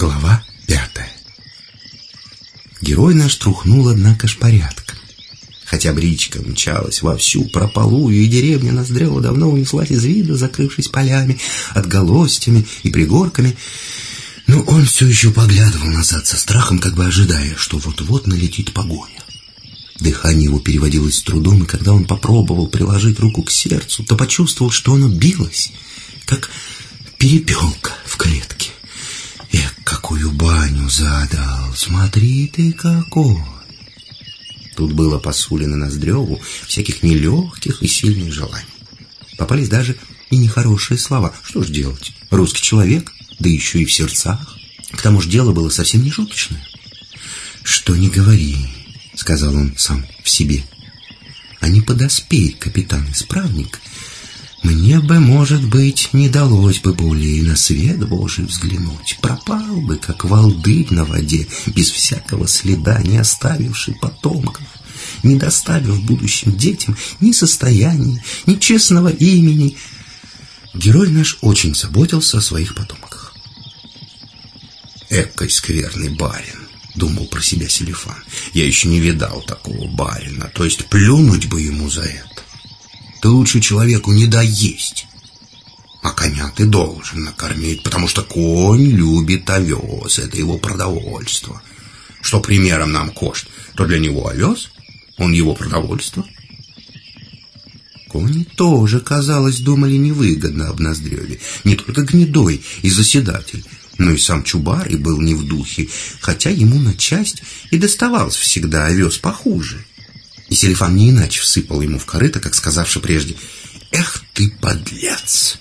Глава пятая. Герой наш трухнул, однако ж, порядком. Хотя бричка мчалась вовсю прополую, и деревня Ноздрева давно унеслась из вида, закрывшись полями, отголостями и пригорками, но он все еще поглядывал назад со страхом, как бы ожидая, что вот-вот налетит погоня. Дыхание его переводилось с трудом, и когда он попробовал приложить руку к сердцу, то почувствовал, что оно билось, как перепелка в клетке. Какую баню задал, смотри ты какой! Тут было посулено Ноздреву всяких нелегких и сильных желаний. Попались даже и нехорошие слова. Что ж делать? Русский человек, да еще и в сердцах. К тому же дело было совсем не шуточное. «Что не говори», — сказал он сам в себе. «А не подоспей, капитан-исправник, мне бы, может быть, не далось бы более на свет Божий взглянуть. Пропал бы, как волдырь на воде, без всякого следа, не оставивший потомков, не доставив будущим детям ни состояния, ни честного имени. Герой наш очень заботился о своих потомках. «Экой скверный барин», — думал про себя Селифан. «Я еще не видал такого барина, то есть плюнуть бы ему за это». Ты лучше человеку не дай есть. А коня ты должен накормить, потому что конь любит овес, это его продовольство. Что примером нам кошт, то для него овес, он его продовольство. Кони тоже, казалось, думали невыгодно об Ноздреве. Не только гнедой и заседатель, но и сам Чубар и был не в духе, хотя ему на часть и доставался всегда овес похуже. И Селифан не иначе всыпал ему в корыто, как сказавши прежде «Эх ты, подлец!»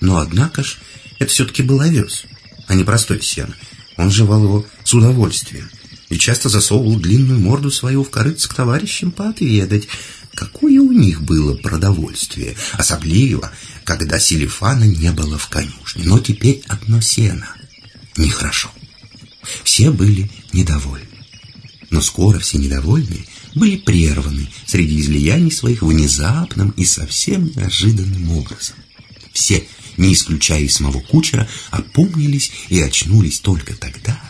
Но однако ж, это все-таки был овес, а не простой сено. Он жевал его с удовольствием и часто засовывал длинную морду свою в корыце к товарищам поотведать, какое у них было продовольствие, особливо, когда Селифана не было в конюшне. Но теперь одно сено. Нехорошо. Все были недовольны. Но скоро все недовольные были прерваны среди излияний своих внезапным и совсем неожиданным образом. Все, не исключая и самого кучера, опомнились и очнулись только тогда,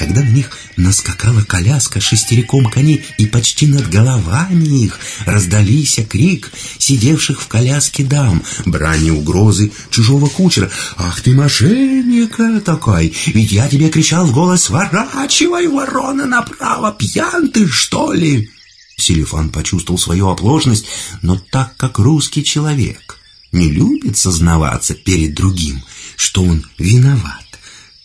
когда на них наскакала коляска шестериком коней, и почти над головами их раздались крик сидевших в коляске дам, брани угрозы чужого кучера. «Ах ты, мошенник такой! Ведь я тебе кричал в голос, сворачивай, ворона, направо, пьян ты, что ли?» Селифан почувствовал свою оплошность, но так как русский человек не любит сознаваться перед другим, что он виноват,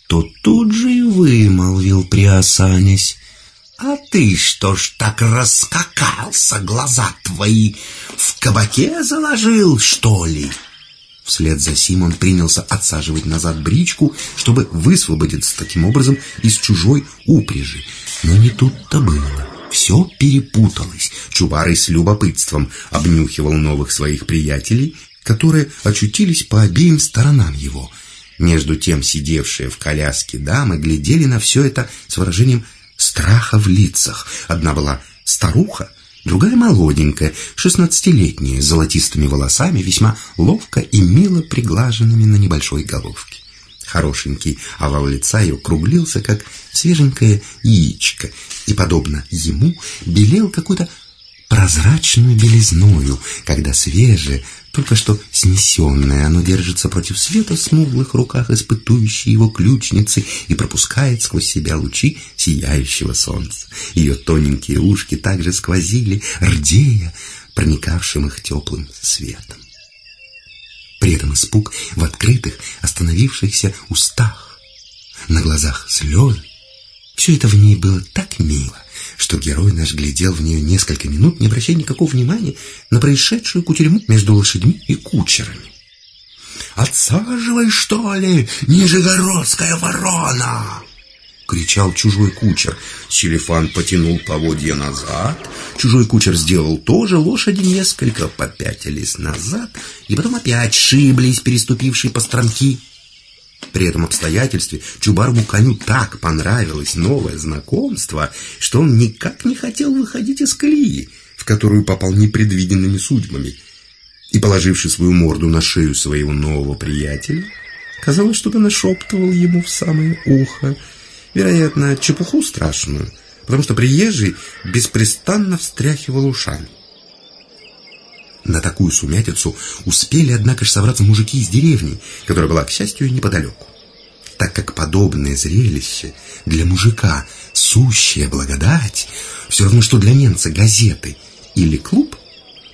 то тут же и вымолвил, приосанясь. «А ты что ж так раскакался, глаза твои в кабаке заложил, что ли?» Вслед за сим он принялся отсаживать назад бричку, чтобы высвободиться таким образом из чужой упряжи. Но не тут-то было. Все перепуталось. Чубарый с любопытством обнюхивал новых своих приятелей, которые очутились по обеим сторонам его – между тем сидевшие в коляске дамы глядели на все это с выражением страха в лицах. Одна была старуха, другая молоденькая, шестнадцатилетняя, с золотистыми волосами, весьма ловко и мило приглаженными на небольшой головке. Хорошенький овал лица ее круглился, как свеженькое яичко, и, подобно ему, белел какой-то прозрачную белизною, когда свежее, только что снесенное, оно держится против света в смуглых руках испытующей его ключницы и пропускает сквозь себя лучи сияющего солнца. Ее тоненькие ушки также сквозили, рдея, проникавшим их теплым светом. При этом испуг в открытых, остановившихся устах, на глазах слезы. Все это в ней было так мило, что герой наш глядел в нее несколько минут, не обращая никакого внимания на происшедшую кутерьму между лошадьми и кучерами. «Отсаживай, что ли, нижегородская ворона!» — кричал чужой кучер. Селефан потянул поводья назад. Чужой кучер сделал то же. Лошади несколько попятились назад и потом опять шиблись, переступившие по стромки. При этом обстоятельстве Чубарму коню так понравилось новое знакомство, что он никак не хотел выходить из колеи, в которую попал непредвиденными судьбами. И, положивши свою морду на шею своего нового приятеля, казалось, что-то нашептывал ему в самое ухо. Вероятно, чепуху страшную, потому что приезжий беспрестанно встряхивал ушами. На такую сумятицу успели, однако же, собраться мужики из деревни, которая была, к счастью, неподалеку. Так как подобное зрелище для мужика сущая благодать, все равно, что для немца газеты или клуб,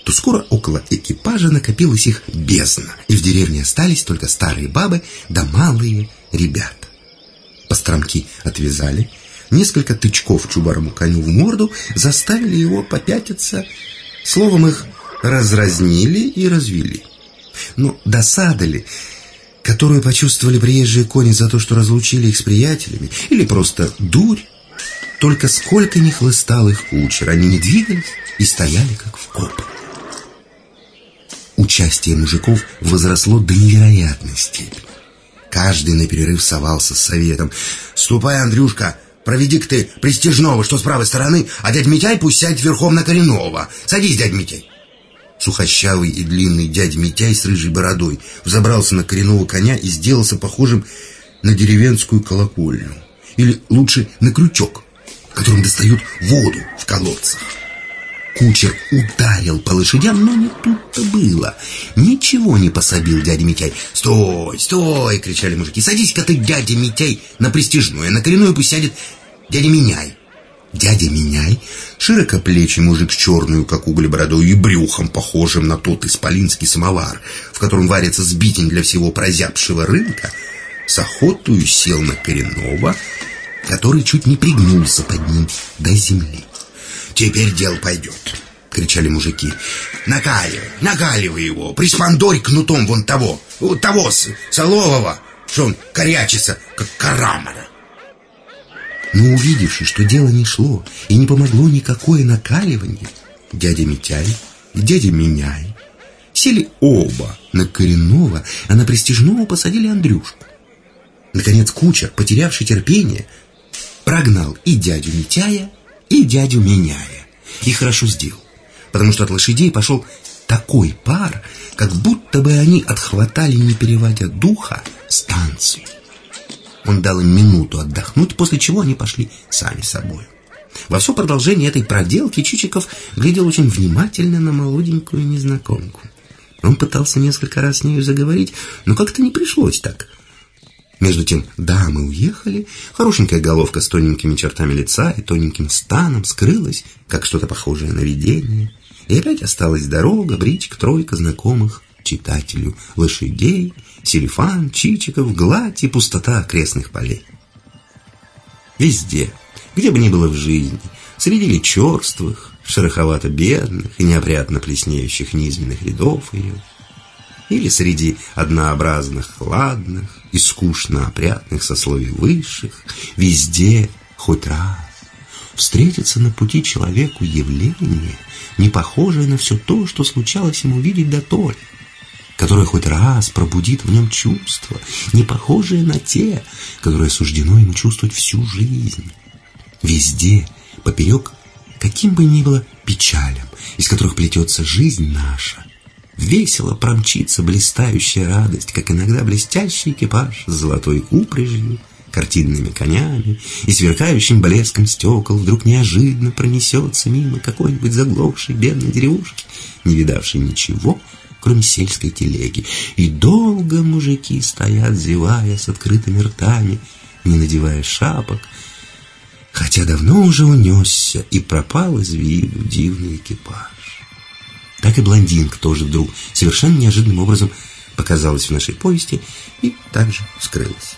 то скоро около экипажа накопилась их бездна, и в деревне остались только старые бабы да малые ребята. Постромки отвязали, несколько тычков чубарому коню в морду заставили его попятиться, словом их разразнили и развели. Но досада ли, которую почувствовали приезжие кони за то, что разлучили их с приятелями, или просто дурь, только сколько ни хлыстал их кучер, они не двигались и стояли как вкопанные. Участие мужиков возросло до невероятной степени. Каждый на перерыв совался с советом. «Ступай, Андрюшка, проведи-ка ты пристежного, что с правой стороны, а дядь Митяй пусть сядет верхом на коренного. Садись, дядь Митяй!» Сухощавый и длинный дядя Митяй с рыжей бородой взобрался на коренного коня и сделался похожим на деревенскую колокольню. Или лучше на крючок, которым достают воду в колодцах. Кучер ударил по лошадям, но не тут-то было. Ничего не пособил дядя Митяй. «Стой, стой!» — кричали мужики. «Садись-ка ты, дядя Митяй, на престижную, на коренную пусть сядет дядя Меняй». Дядя Меняй, широкоплечий мужик с черную, как уголь, бородой и брюхом, похожим на тот исполинский самовар, в котором варится сбитень для всего прозябшего рынка, с охотою сел на коренного, который чуть не пригнулся под ним до земли. «Теперь дело пойдет», — кричали мужики. «Накаливай, накаливай его, приспандорь кнутом вон того, того, Солового, что он корячится, как карамара». Но увидевши, что дело не шло и не помогло никакое накаливание, дядя Митяй и дядя Меняй сели оба на коренного, а на престижного посадили Андрюшку. Наконец кучер, потерявший терпение, прогнал и дядю Митяя, и дядю Меняя. И хорошо сделал, потому что от лошадей пошел такой пар, как будто бы они отхватали, не переводя духа, станцию. Он дал им минуту отдохнуть, после чего они пошли сами собой. Во все продолжение этой проделки Чичиков глядел очень внимательно на молоденькую незнакомку. Он пытался несколько раз с нею заговорить, но как-то не пришлось так – между тем дамы уехали, хорошенькая головка с тоненькими чертами лица и тоненьким станом скрылась, как что-то похожее на видение. И опять осталась дорога, бричка, тройка знакомых читателю лошадей, селифан, чичиков, гладь и пустота окрестных полей. Везде, где бы ни было в жизни, среди ли черствых, шероховато-бедных и неопрятно плеснеющих низменных рядов ее, или среди однообразных, ладных и скучно опрятных сословий высших, везде, хоть раз, встретится на пути человеку явление, не похожее на все то, что случалось ему видеть до толи, которое хоть раз пробудит в нем чувства, не похожие на те, которые суждено ему чувствовать всю жизнь. Везде, поперек, каким бы ни было печалям, из которых плетется жизнь наша, Весело промчится блистающая радость, как иногда блестящий экипаж с золотой упряжью, картинными конями и сверкающим блеском стекол вдруг неожиданно пронесется мимо какой-нибудь заглохшей бедной деревушки, не видавшей ничего, кроме сельской телеги. И долго мужики стоят, зевая с открытыми ртами, не надевая шапок, хотя давно уже унесся и пропал из виду дивный экипаж так и блондинка тоже вдруг совершенно неожиданным образом показалась в нашей повести и также скрылась.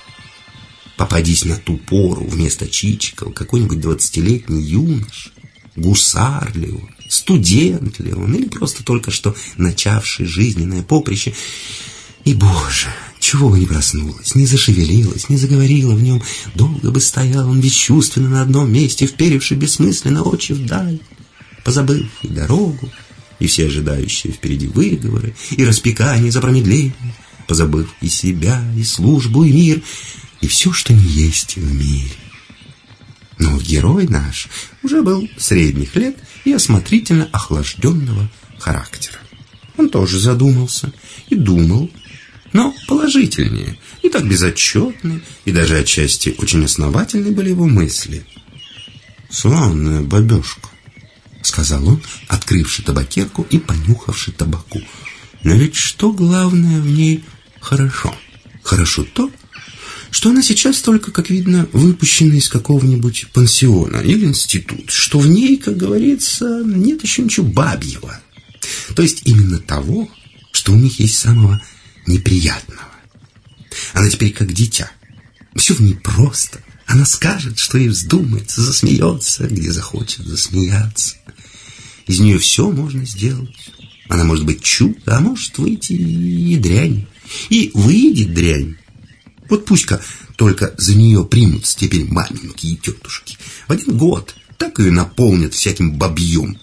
Попадись на ту пору вместо Чичикова какой-нибудь двадцатилетний юнош, гусар ли он, студент ли он, или просто только что начавший жизненное поприще, и, боже, чего бы не проснулась, не зашевелилась, не заговорила в нем, долго бы стоял он бесчувственно на одном месте, вперевший бессмысленно очи вдаль, позабыв и дорогу, и все ожидающие впереди выговоры, и распекание за промедление, позабыв и себя, и службу, и мир, и все, что не есть в мире. Но герой наш уже был средних лет и осмотрительно охлажденного характера. Он тоже задумался и думал, но положительнее, не так безотчетны и даже отчасти очень основательны были его мысли. «Славная бабешка», — сказал он, открывши табакерку и понюхавши табаку. «Но ведь что главное в ней хорошо? Хорошо то, что она сейчас только, как видно, выпущена из какого-нибудь пансиона или института, что в ней, как говорится, нет еще ничего бабьего. То есть именно того, что у них есть самого неприятного. Она теперь как дитя. Все в ней просто. Она скажет, что ей вздумается, засмеется, где захочет засмеяться. Из нее все можно сделать. Она может быть чудо, а может выйти и дрянь. И выйдет дрянь. Вот пусть-ка только за нее примутся теперь маменьки и тетушки. В один год так ее наполнят всяким бабьем,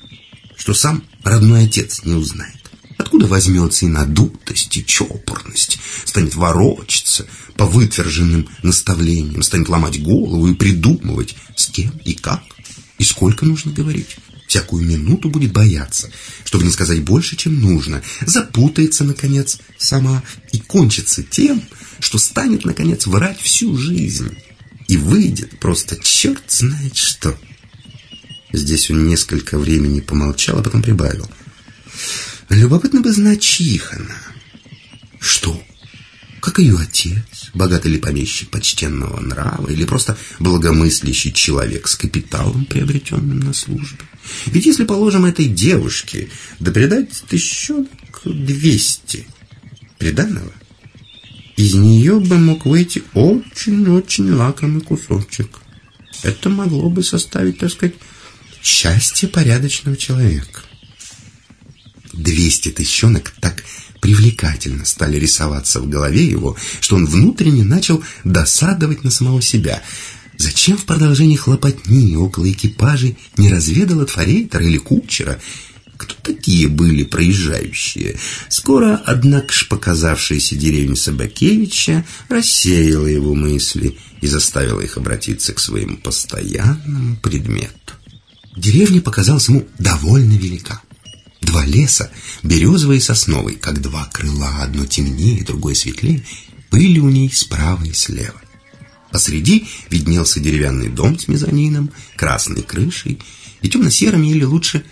что сам родной отец не узнает. Откуда возьмется и надутость, и чопорность, станет ворочаться по вытверженным наставлениям, станет ломать голову и придумывать, с кем и как, и сколько нужно говорить. Всякую минуту будет бояться, чтобы не сказать больше, чем нужно, запутается, наконец, сама и кончится тем, что станет, наконец, врать всю жизнь. И выйдет просто черт знает что. Здесь он несколько времени помолчал, а потом прибавил. Любопытно бы знать, чьих она. Что? Как ее отец, богатый ли помещик почтенного нрава, или просто благомыслящий человек с капиталом, приобретенным на службе? Ведь если, положим, этой девушке, да придать тысячонок двести приданного, из нее бы мог выйти очень-очень лакомый кусочек. Это могло бы составить, так сказать, счастье порядочного человека. Двести тысячонок так привлекательно стали рисоваться в голове его, что он внутренне начал досадовать на самого себя. Зачем в продолжении хлопотни около экипажей не разведал от или кучера, кто такие были проезжающие. Скоро, однако ж, показавшаяся деревня Собакевича рассеяла его мысли и заставила их обратиться к своему постоянному предмету. Деревня показалась ему довольно велика. Два леса, березовый и сосновый, как два крыла, одно темнее, другое светлее, были у ней справа и слева. Посреди виднелся деревянный дом с мезонином, красной крышей и темно-серыми или лучше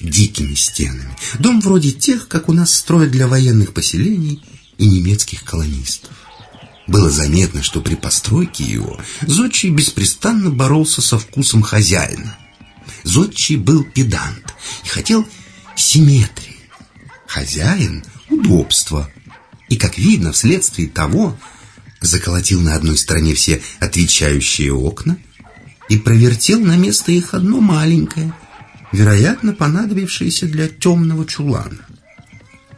дикими стенами. Дом вроде тех, как у нас строят для военных поселений и немецких колонистов. Было заметно, что при постройке его Зодчий беспрестанно боролся со вкусом хозяина. Зодчий был педант и хотел симметрии. Хозяин – удобство. И, как видно, вследствие того заколотил на одной стороне все отвечающие окна и провертел на место их одно маленькое, вероятно, понадобившееся для темного чулана.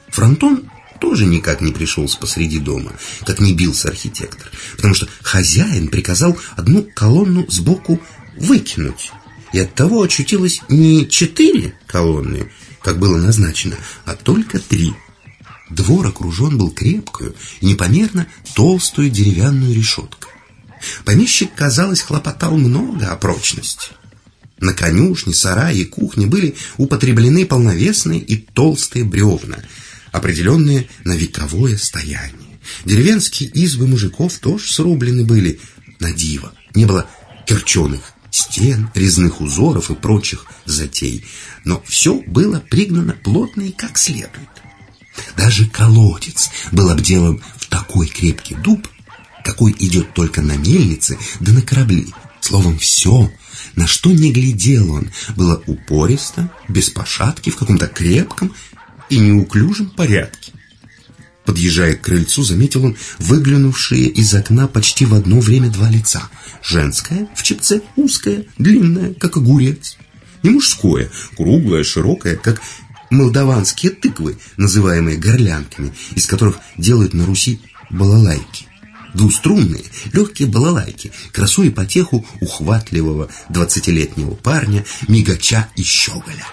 Фронтон тоже никак не пришелся посреди дома, как не бился архитектор, потому что хозяин приказал одну колонну сбоку выкинуть, и оттого очутилось не четыре колонны, как было назначено, а только три. Двор окружен был крепкую и непомерно толстую деревянную решеткой. Помещик, казалось, хлопотал много о прочности. На конюшне, сарае и кухне были употреблены полновесные и толстые бревна, определенные на вековое стояние. Деревенские избы мужиков тоже срублены были на диво. Не было керченых стен, резных узоров и прочих затей, но все было пригнано плотно и как следует. Даже колодец был обделан в такой крепкий дуб, какой идет только на мельнице да на корабли. Словом, все, на что не глядел он, было упористо, без пошатки, в каком-то крепком и неуклюжем порядке. Подъезжая к крыльцу, заметил он выглянувшие из окна почти в одно время два лица. Женское в чепце, узкое, длинное, как огурец. И мужское, круглое, широкое, как молдаванские тыквы, называемые горлянками, из которых делают на Руси балалайки. Двуструнные, легкие балалайки, красу и потеху ухватливого двадцатилетнего парня, мигача и щеголя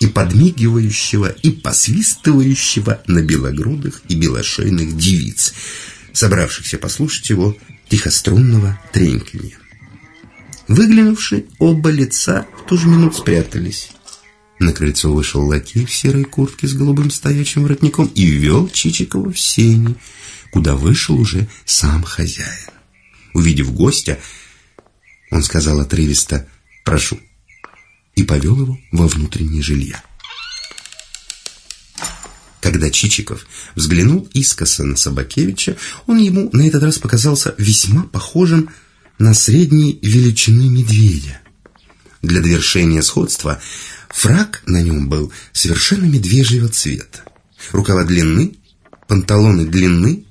и подмигивающего, и посвистывающего на белогрудых и белошейных девиц, собравшихся послушать его тихострунного треньканья. Выглянувши, оба лица в ту же минуту спрятались. На крыльцо вышел лакей в серой куртке с голубым стоячим воротником и вел Чичикова в сени, куда вышел уже сам хозяин. Увидев гостя, он сказал отрывисто «Прошу» и повел его во внутреннее жилье. Когда Чичиков взглянул искоса на Собакевича, он ему на этот раз показался весьма похожим на средней величины медведя. Для довершения сходства фраг на нем был совершенно медвежьего цвета. Рукава длинны, панталоны длинны,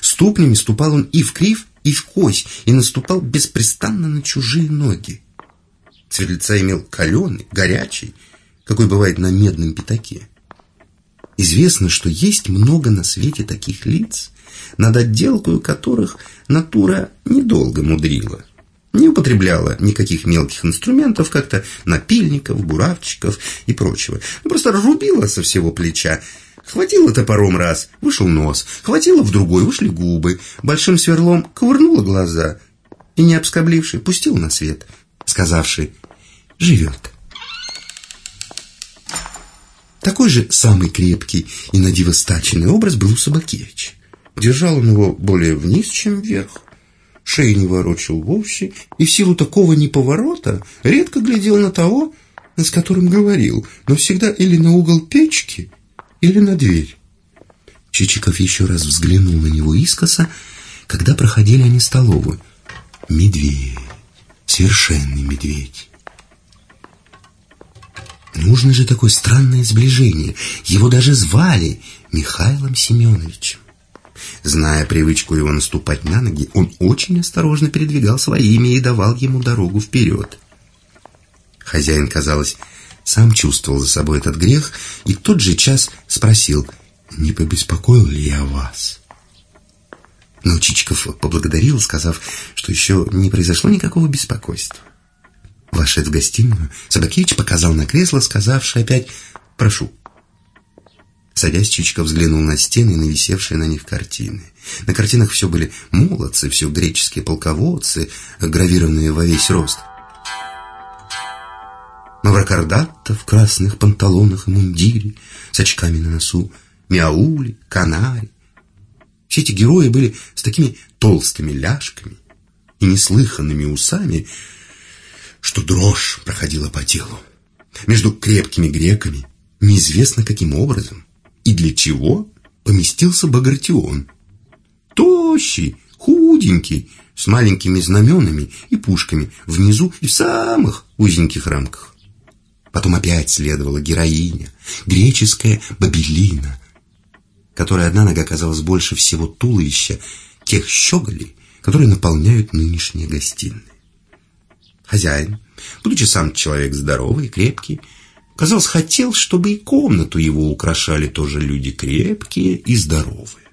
ступнями ступал он и в крив, и в кось, и наступал беспрестанно на чужие ноги. Цвет лица имел каленый, горячий, какой бывает на медном пятаке. Известно, что есть много на свете таких лиц, над отделкой которых натура недолго мудрила. Не употребляла никаких мелких инструментов, как-то напильников, буравчиков и прочего. Ну, просто рубила со всего плеча. Хватило топором раз, вышел нос. Хватило в другой, вышли губы. Большим сверлом ковырнула глаза. И, не обскобливший, пустил на свет, сказавший «живет». Такой же самый крепкий и надиво стаченный образ был у Собакевича. Держал он его более вниз, чем вверх. Шею не ворочил вовсе, и в силу такого неповорота редко глядел на того, с которым говорил, но всегда или на угол печки, или на дверь. Чичиков еще раз взглянул на него искоса, когда проходили они столовую. Медведь, совершенный медведь. Нужно же такое странное сближение. Его даже звали Михаилом Семеновичем. Зная привычку его наступать на ноги, он очень осторожно передвигал своими и давал ему дорогу вперед. Хозяин, казалось, сам чувствовал за собой этот грех и тот же час спросил, не побеспокоил ли я вас? Но Чичиков поблагодарил, сказав, что еще не произошло никакого беспокойства. Вошед в гостиную, Собакевич показал на кресло, сказавший опять «Прошу». Садясь, Чичиков взглянул на стены и на висевшие на них картины. На картинах все были молодцы, все греческие полководцы, гравированные во весь рост. Маврокардатта в красных панталонах и мундире, с очками на носу, Мяули, Канари. Все эти герои были с такими толстыми ляжками и неслыханными усами, что дрожь проходила по телу. Между крепкими греками, неизвестно каким образом и для чего, поместился Багратион. Тощий, худенький, с маленькими знаменами и пушками внизу и в самых узеньких рамках. Потом опять следовала героиня, греческая Бабелина, которая одна нога казалась больше всего туловища тех щеголей, которые наполняют нынешние гостиные. Хозяин, будучи сам человек здоровый и крепкий, казалось, хотел, чтобы и комнату его украшали тоже люди крепкие и здоровые.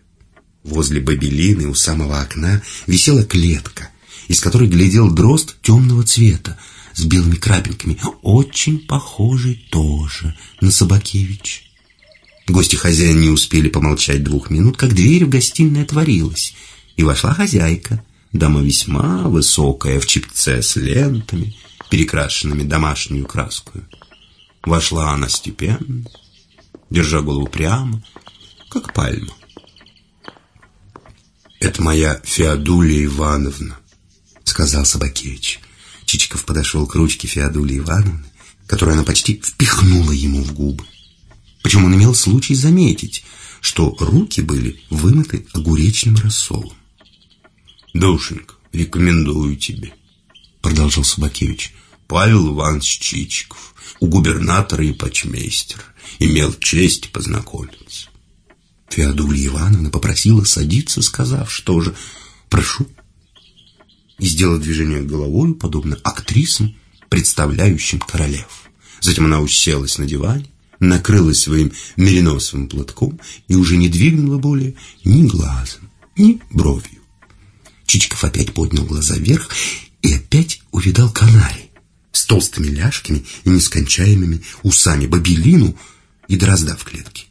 Возле бабелины у самого окна висела клетка, из которой глядел дрозд темного цвета, с белыми крапинками, очень похожий тоже на Собакевич. Гости хозяина не успели помолчать двух минут, как дверь в гостиной отворилась, и вошла хозяйка, Дама весьма высокая, в чипце с лентами, перекрашенными домашнюю краску. Вошла она степенно, держа голову прямо, как пальма. «Это моя Феодулия Ивановна», — сказал Собакевич. Чичиков подошел к ручке Феодулии Ивановны, которую она почти впихнула ему в губы. Причем он имел случай заметить, что руки были вымыты огуречным рассолом. «Душенька, рекомендую тебе», — продолжал Собакевич. «Павел Иванович Чичиков, у губернатора и почмейстер, имел честь познакомиться». Феодулия Ивановна попросила садиться, сказав, что же «прошу». И сделала движение головой, подобно актрисам, представляющим королев. Затем она уселась на диване, накрылась своим мериносовым платком и уже не двигнула более ни глазом, ни бровью. Чичиков опять поднял глаза вверх и опять увидал канарий с толстыми ляжками и нескончаемыми усами, бабелину и дрозда в клетке.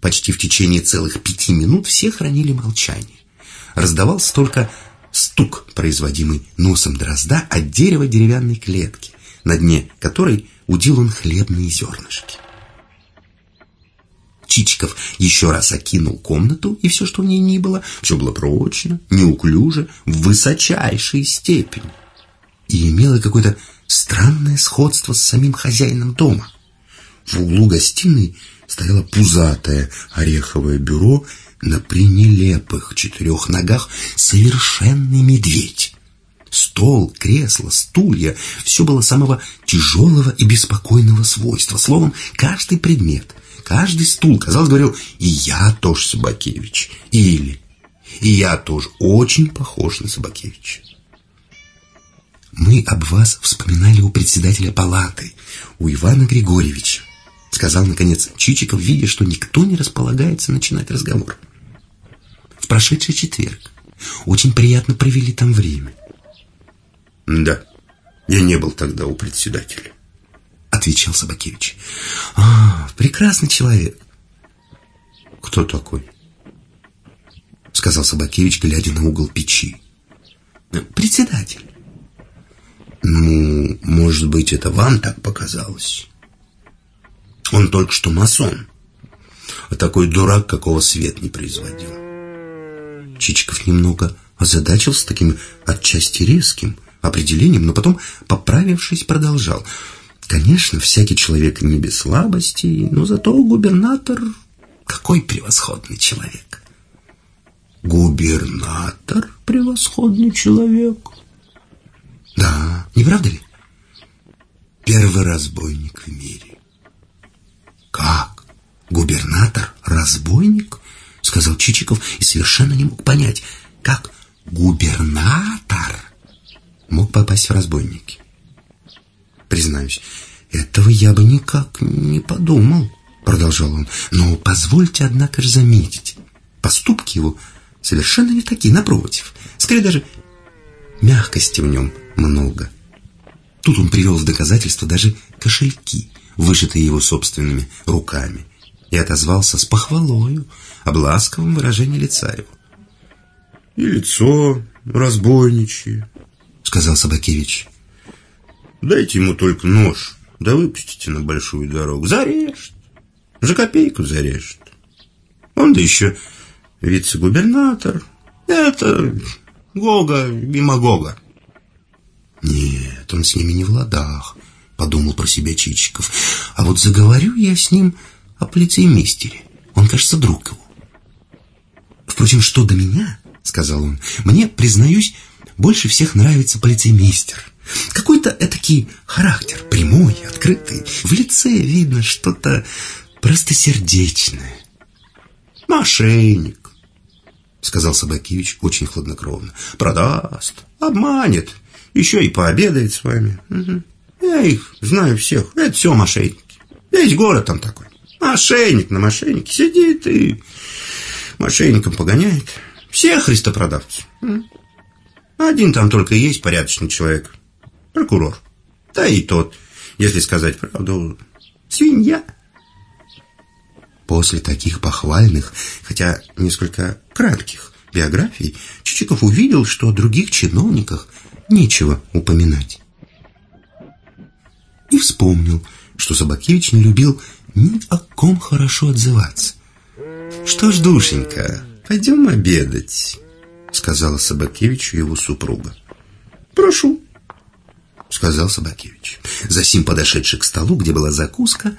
Почти в течение целых пяти минут все хранили молчание. Раздавался только стук, производимый носом дрозда от дерева деревянной клетки, на дне которой удил он хлебные зернышки. Чичиков еще раз окинул комнату, и все, что в ней ни было, все было прочно, неуклюже, в высочайшей степени. И имело какое-то странное сходство с самим хозяином дома. В углу гостиной стояло пузатое ореховое бюро на пренелепых четырех ногах совершенный медведь. Стол, кресло, стулья — все было самого тяжелого и беспокойного свойства. Словом, каждый предмет, каждый стул, казалось, говорил «И я тоже Собакевич» или «И я тоже очень похож на Собакевича». «Мы об вас вспоминали у председателя палаты, у Ивана Григорьевича», сказал, наконец, Чичиков, видя, что никто не располагается начинать разговор. «В прошедший четверг. Очень приятно провели там время. Да, я не был тогда у председателя. Отвечал Собакевич. А, прекрасный человек. Кто такой? Сказал Собакевич, глядя на угол печи. Председатель. Ну, может быть, это вам так показалось? Он только что масон. А такой дурак, какого свет не производил. Чичиков немного озадачился таким отчасти резким, определением, но потом, поправившись, продолжал. Конечно, всякий человек не без слабостей, но зато губернатор какой превосходный человек. Губернатор превосходный человек? Да, не правда ли? Первый разбойник в мире. Как? Губернатор разбойник? Сказал Чичиков и совершенно не мог понять, как губернатор мог попасть в разбойники. Признаюсь, этого я бы никак не подумал, продолжал он. Но позвольте, однако же, заметить, поступки его совершенно не такие, напротив. Скорее даже мягкости в нем много. Тут он привел в доказательство даже кошельки, вышитые его собственными руками, и отозвался с похвалою об ласковом выражении лица его. И лицо разбойничье, сказал Собакевич. Дайте ему только нож, да выпустите на большую дорогу. Зарежет. За копейку зарежет. Он да еще вице-губернатор. Это Гога и Магога. Нет, он с ними не в ладах, подумал про себя Чичиков. А вот заговорю я с ним о полицеймистере. Он, кажется, друг его. Впрочем, что до меня, сказал он, мне, признаюсь, больше всех нравится полицеймейстер. Какой-то этакий характер, прямой, открытый. В лице видно что-то простосердечное. «Мошенник», — сказал Собакевич очень хладнокровно. «Продаст, обманет, еще и пообедает с вами. Угу. Я их знаю всех, это все мошенники. Весь город там такой. Мошенник на мошеннике сидит и мошенником погоняет. Все христопродавцы. Один там только есть порядочный человек. Прокурор. Да и тот, если сказать правду, свинья. После таких похвальных, хотя несколько кратких биографий, Чичиков увидел, что о других чиновниках нечего упоминать. И вспомнил, что Собакевич не любил ни о ком хорошо отзываться. «Что ж, душенька, пойдем обедать» сказала Собакевичу его супруга. «Прошу», — сказал Собакевич. Засим подошедший к столу, где была закуска,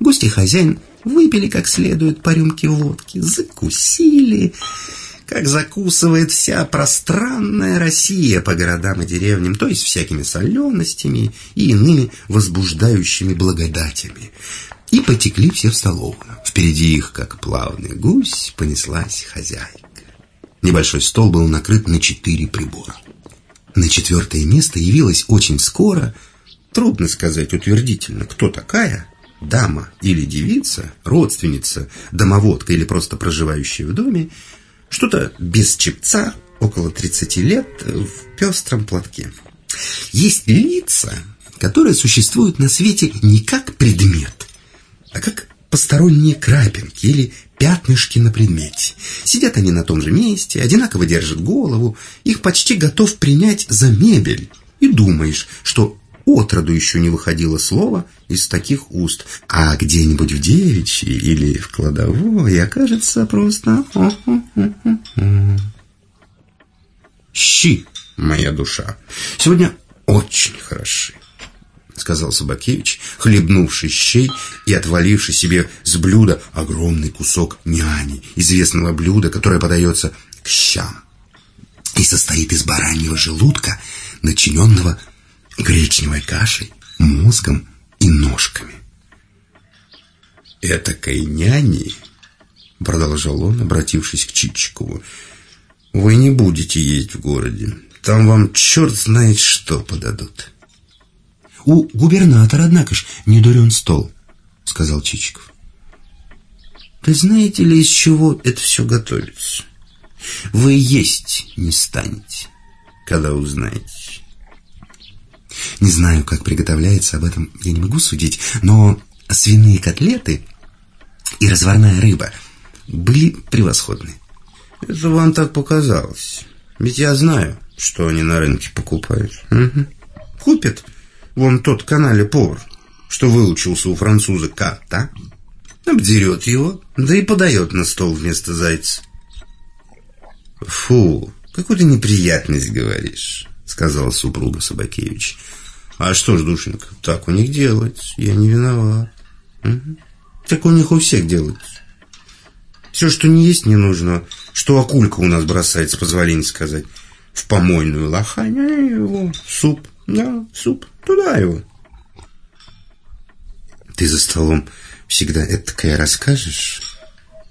гости хозяин выпили как следует по рюмке водки, закусили, как закусывает вся пространная Россия по городам и деревням, то есть всякими соленостями и иными возбуждающими благодатями. И потекли все в столовую. Впереди их, как плавный гусь, понеслась хозяйка. Небольшой стол был накрыт на четыре прибора. На четвертое место явилась очень скоро, трудно сказать утвердительно, кто такая, дама или девица, родственница, домоводка или просто проживающая в доме, что-то без чепца, около 30 лет, в пестром платке. Есть лица, которые существуют на свете не как предмет, а как посторонние крапинки или пятнышки на предмете. Сидят они на том же месте, одинаково держат голову, их почти готов принять за мебель. И думаешь, что отроду еще не выходило слово из таких уст, а где-нибудь в девичьей или в кладовой окажется просто... «Щи, моя душа, сегодня очень хороши», — сказал Собакевич, хлебнувший щей и отваливший себе с блюда огромный кусок няни, известного блюда, которое подается к щам и состоит из бараньего желудка, начиненного гречневой кашей, мозгом и ножками. «Этакой няни», — продолжал он, обратившись к Чичикову, — «вы не будете есть в городе. Там вам черт знает что подадут». «У губернатора, однако ж, не дурен стол», — сказал Чичиков. «Вы знаете ли, из чего это все готовится? Вы есть не станете, когда узнаете». Не знаю, как приготовляется, об этом я не могу судить, но свиные котлеты и разварная рыба были превосходны. Это вам так показалось. Ведь я знаю, что они на рынке покупают. Угу. Купят вон тот канале повар, что выучился у француза как-то, обдерет его, да и подает на стол вместо зайца. Фу, какую ты неприятность говоришь сказала супруга Собакевич. А что ж, душенька, так у них делается, я не виноват. Угу. Так у них у всех делается. Все, что не есть, не нужно. Что акулька у нас бросает, с сказать, в помойную лохань, а его суп, да, суп, туда его. Ты за столом всегда это такая расскажешь?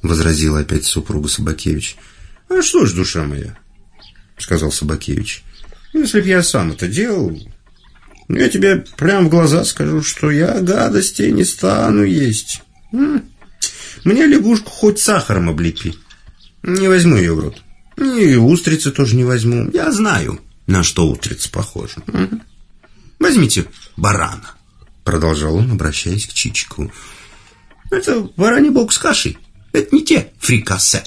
Возразила опять супруга Собакевич. А что ж, душа моя, сказал Собакевич. Если б я сам это делал, я тебе прямо в глаза скажу, что я гадостей не стану есть. Мне лягушку хоть сахаром облепи. Не возьму ее в рот. И устрицы тоже не возьму. Я знаю, на что устрицы похожи. Возьмите барана, продолжал он, обращаясь к Чичику. Это бараний бок с кашей. Это не те фрикасе,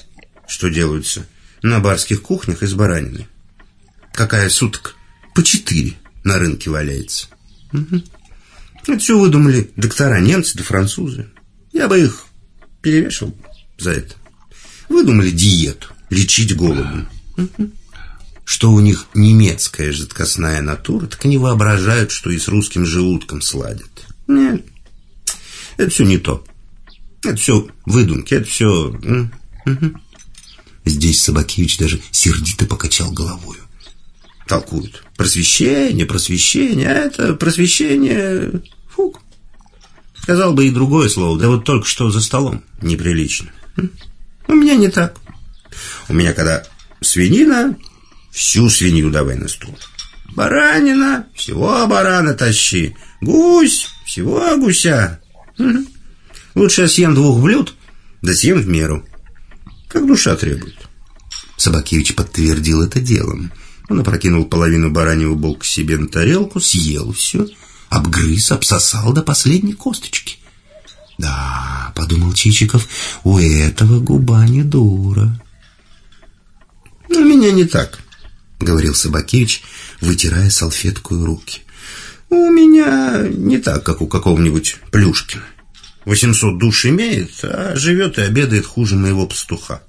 что делаются на барских кухнях из баранины какая суток по четыре на рынке валяется. Угу. Это все выдумали доктора немцы да французы. Я бы их перевешивал за это. Выдумали диету, лечить голодом. Угу. Что у них немецкая жидкостная натура, так они воображают, что и с русским желудком сладят. Нет, это все не то. Это все выдумки, это все... Здесь Собакевич даже сердито покачал головою толкуют. Просвещение, просвещение, а это просвещение... Фук. Сказал бы и другое слово, да вот только что за столом неприлично. У меня не так. У меня когда свинина, всю свинью давай на стол. Баранина, всего барана тащи. Гусь, всего гуся. Лучше я съем двух блюд, да съем в меру. Как душа требует. Собакевич подтвердил это делом. Он опрокинул половину бараньего бока себе на тарелку, съел все, обгрыз, обсосал до последней косточки. «Да», — подумал Чичиков, — «у этого губа не дура». «У меня не так», — говорил Собакевич, вытирая салфеткой руки. «У меня не так, как у какого-нибудь Плюшкина. Восемьсот душ имеет, а живет и обедает хуже моего пастуха».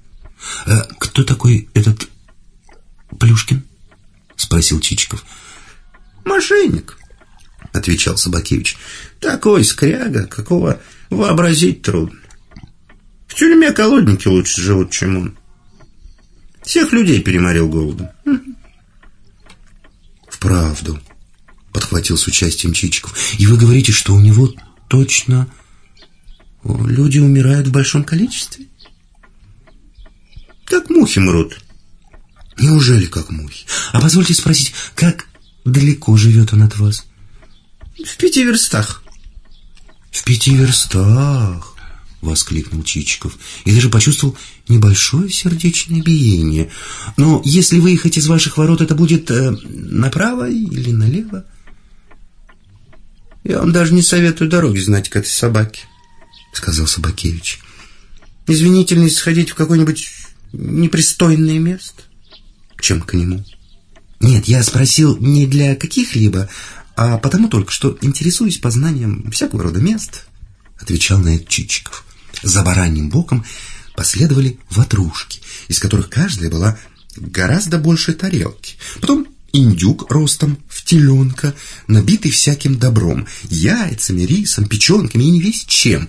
«А кто такой этот Плюшкин?» спросил Чичиков. Мошенник, отвечал Собакевич. Такой скряга, какого вообразить трудно. В тюрьме колодники лучше живут, чем он. Всех людей переморил голодом. Вправду, подхватил с участием Чичиков. И вы говорите, что у него точно люди умирают в большом количестве? Как мухи мрут. Неужели как мухи? А позвольте спросить, как далеко живет он от вас? В пяти верстах. В пяти верстах, воскликнул Чичиков и даже почувствовал небольшое сердечное биение. Но если выехать из ваших ворот, это будет э, направо или налево? Я вам даже не советую дороги знать к этой собаке, сказал Собакевич. Извинительно сходить в какое-нибудь непристойное место чем к нему. Нет, я спросил не для каких-либо, а потому только, что интересуюсь познанием всякого рода мест, отвечал на это Чичиков. За бараньим боком последовали ватрушки, из которых каждая была гораздо больше тарелки. Потом индюк ростом в теленка, набитый всяким добром, яйцами, рисом, печенками и не весь чем,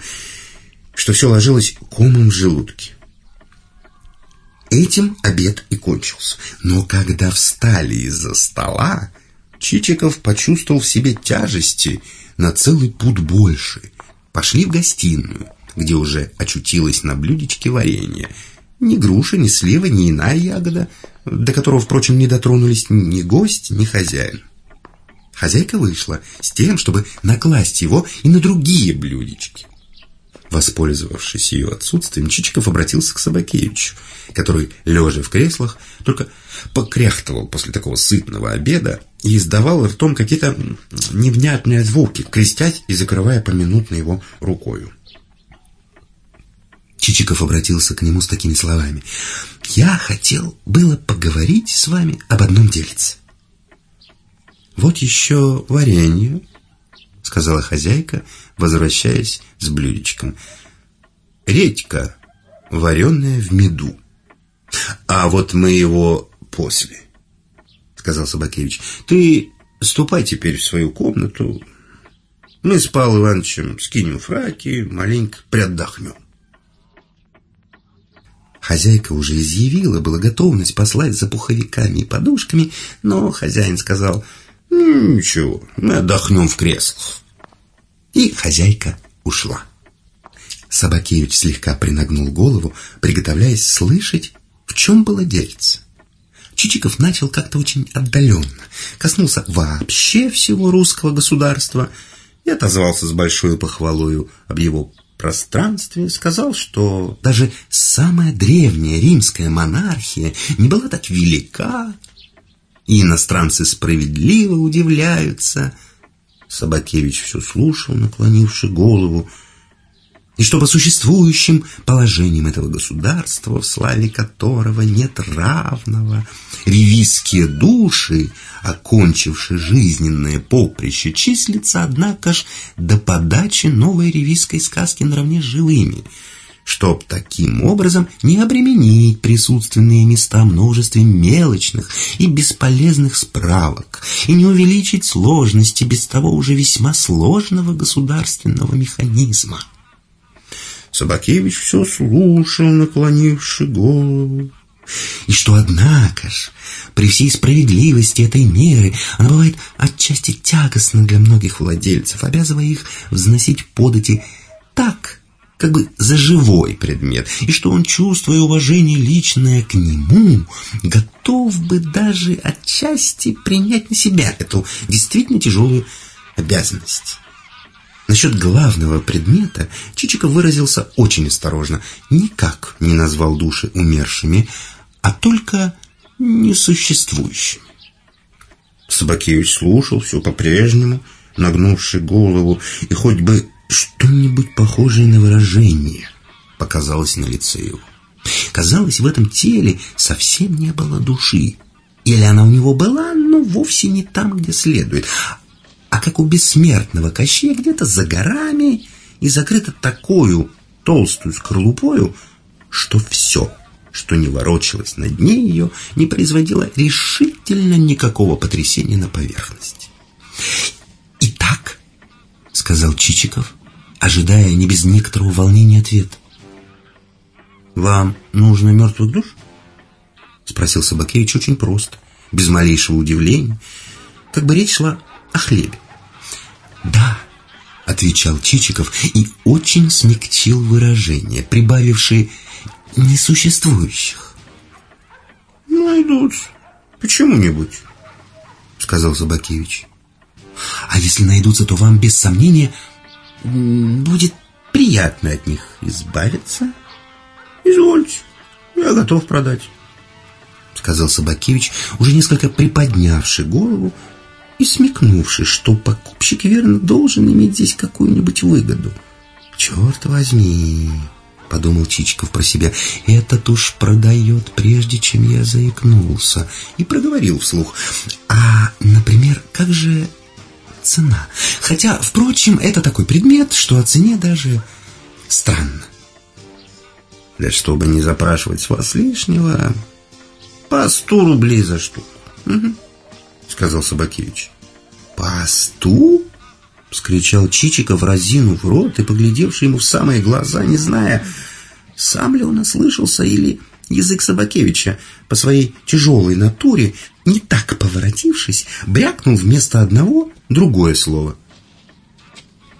что все ложилось комом в желудке. Этим обед и кончился. Но когда встали из-за стола, Чичиков почувствовал в себе тяжести на целый путь больше. Пошли в гостиную, где уже очутилось на блюдечке варенье. Ни груша, ни слива, ни иная ягода, до которого, впрочем, не дотронулись ни гость, ни хозяин. Хозяйка вышла с тем, чтобы накласть его и на другие блюдечки. Воспользовавшись ее отсутствием, Чичиков обратился к Собакевичу, который, лежа в креслах, только покряхтывал после такого сытного обеда и издавал ртом какие-то невнятные звуки, крестясь и закрывая поминутно его рукою. Чичиков обратился к нему с такими словами. «Я хотел было поговорить с вами об одном дельце». «Вот еще варенье», — сказала хозяйка, возвращаясь с блюдечком. «Редька, вареная в меду. А вот мы его после», — сказал Собакевич. «Ты ступай теперь в свою комнату. Мы с Павлом Ивановичем скинем фраки, маленько приотдохнем». Хозяйка уже изъявила была готовность послать за пуховиками и подушками, но хозяин сказал, «Ничего, мы отдохнем в креслах». И хозяйка ушла. Собакевич слегка принагнул голову, приготовляясь слышать, в чем было дельце. Чичиков начал как-то очень отдаленно, коснулся вообще всего русского государства и отозвался с большой похвалою об его пространстве, сказал, что даже самая древняя римская монархия не была так велика, и иностранцы справедливо удивляются – Собакевич все слушал, наклонивши голову, и что по существующим положениям этого государства, в славе которого нет равного, ревизские души, окончившие жизненное поприще, числятся, однако ж, до подачи новой ревизской сказки наравне с живыми – чтоб таким образом не обременить присутственные места множеством мелочных и бесполезных справок и не увеличить сложности без того уже весьма сложного государственного механизма. Собакевич все слушал, наклонивши голову. И что, однако ж, при всей справедливости этой меры она бывает отчасти тягостна для многих владельцев, обязывая их взносить подати так, как бы за живой предмет, и что он, чувствуя уважение личное к нему, готов бы даже отчасти принять на себя эту действительно тяжелую обязанность. Насчет главного предмета Чичиков выразился очень осторожно, никак не назвал души умершими, а только несуществующими. Собакевич слушал все по-прежнему, нагнувший голову, и хоть бы что-нибудь похожее на выражение показалось на лице его. Казалось, в этом теле совсем не было души. Или она у него была, но вовсе не там, где следует, а как у бессмертного Кощея где-то за горами и закрыта такую толстую скорлупою, что все, что не ворочалось на дне ее, не производило решительно никакого потрясения на поверхности. «Итак», — сказал Чичиков, ожидая не без некоторого волнения ответ. «Вам нужно мертвых душ?» Спросил Собакевич очень просто, без малейшего удивления, как бы речь шла о хлебе. «Да», — отвечал Чичиков и очень смягчил выражение, прибавившие «несуществующих». «Найдутся. Почему-нибудь», — сказал Собакевич. «А если найдутся, то вам, без сомнения, будет приятно от них избавиться. Извольте, я готов продать, сказал Собакевич, уже несколько приподнявший голову и смекнувший, что покупщик верно должен иметь здесь какую-нибудь выгоду. Черт возьми, подумал Чичиков про себя, этот уж продает, прежде чем я заикнулся, и проговорил вслух. А, например, как же цена. Хотя, впрочем, это такой предмет, что о цене даже странно. Да чтобы не запрашивать с вас лишнего, по сто рублей за штуку. Сказал Собакевич. По сту? Вскричал Чичиков, разинув рот и поглядевший ему в самые глаза, не зная, сам ли он ослышался или язык Собакевича по своей тяжелой натуре, не так поворотившись, брякнул вместо одного другое слово.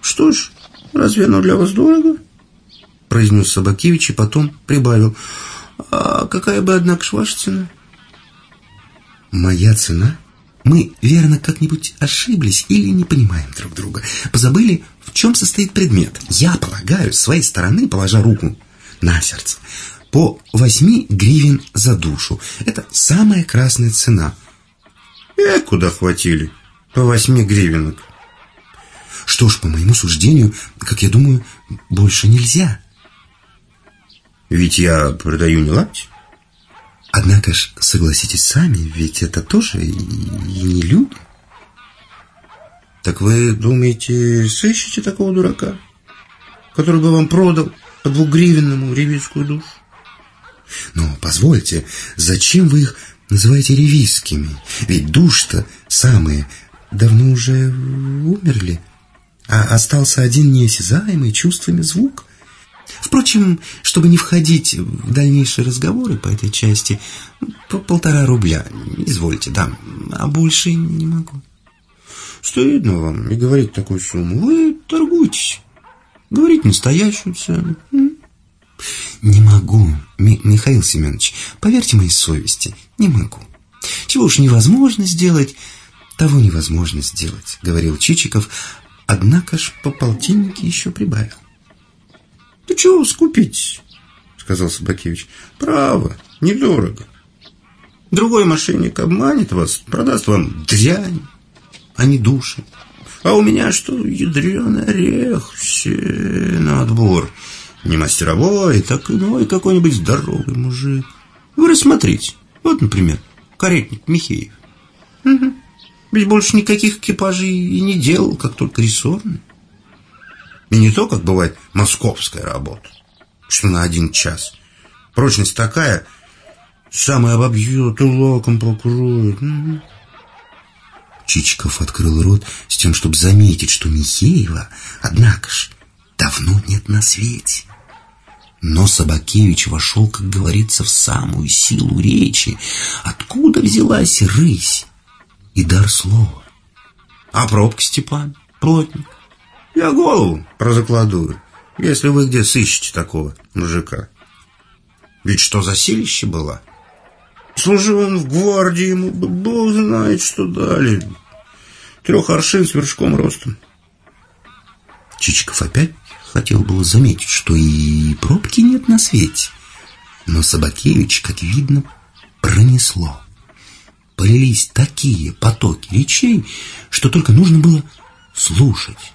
«Что ж, разве оно для вас дорого?» произнес Собакевич и потом прибавил. «А какая бы, однако, цена?» «Моя цена?» Мы, верно, как-нибудь ошиблись или не понимаем друг друга. Позабыли, в чем состоит предмет. Я полагаю, с своей стороны, положа руку на сердце, по восьми гривен за душу. Это самая красная цена. Э, куда хватили? По восьми гривенок. Что ж, по моему суждению, как я думаю, больше нельзя. Ведь я продаю не лапти. Однако ж, согласитесь сами, ведь это тоже и, не люди. Так вы думаете, сыщете такого дурака, который бы вам продал по двухгривенному ревизскую душу? Но позвольте, зачем вы их называете ревизскими? Ведь душ-то самые давно уже умерли, а остался один неосязаемый чувствами звук. Впрочем, чтобы не входить в дальнейшие разговоры по этой части, по полтора рубля, извольте, дам, а больше не могу. Стыдно вам не говорить такую сумму. Вы торгуйтесь. Говорить настоящую цену. Не могу, Ми Михаил Семенович, поверьте моей совести, не могу. Чего уж невозможно сделать, того невозможно сделать, говорил Чичиков, однако ж по полтиннике еще прибавил. «Да чего скупить?» — сказал Собакевич. «Право, недорого. Другой мошенник обманет вас, продаст вам дрянь, а не души. А у меня что, ядреный орех, все на отбор. Не мастеровой, так иной какой-нибудь здоровый мужик. Вы рассмотрите. Вот, например, каретник Михеев. Угу. Ведь больше никаких экипажей и не делал, как только рессорный. И не то, как бывает московская работа, что на один час. Прочность такая, самый обобьет и лаком покроет. Чичиков открыл рот с тем, чтобы заметить, что Михеева, однако ж, давно нет на свете. Но Собакевич вошел, как говорится, в самую силу речи. Откуда взялась рысь и дар слова? А пробка Степан, плотник, я голову прозакладую, если вы где сыщете такого мужика. Ведь что за силище было? Служил он в гвардии, ему бог знает, что дали. Трех аршин с вершком ростом. Чичиков опять хотел было заметить, что и пробки нет на свете. Но Собакевич, как видно, пронесло. Полились такие потоки речей, что только нужно было слушать.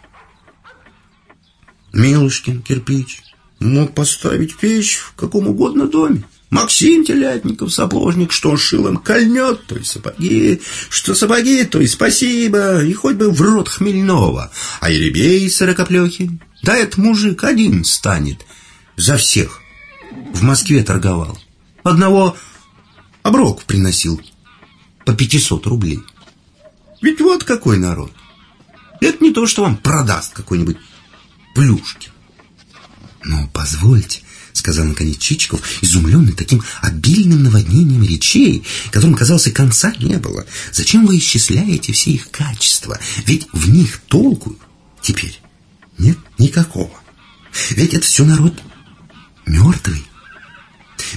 Милушкин кирпич мог поставить печь в каком угодно доме. Максим Телятников, сапожник, что шил им кольнет, то и сапоги, что сапоги, то и спасибо, и хоть бы в рот хмельного. А Еребей сорокоплехи, да этот мужик один станет за всех. В Москве торговал. Одного оброк приносил по пятисот рублей. Ведь вот какой народ. Это не то, что вам продаст какой-нибудь Плюшкин. «Но позвольте», — сказал наконец Чичиков, изумленный таким обильным наводнением речей, которым, казалось, и конца не было. «Зачем вы исчисляете все их качества? Ведь в них толку теперь нет никакого. Ведь это все народ мертвый.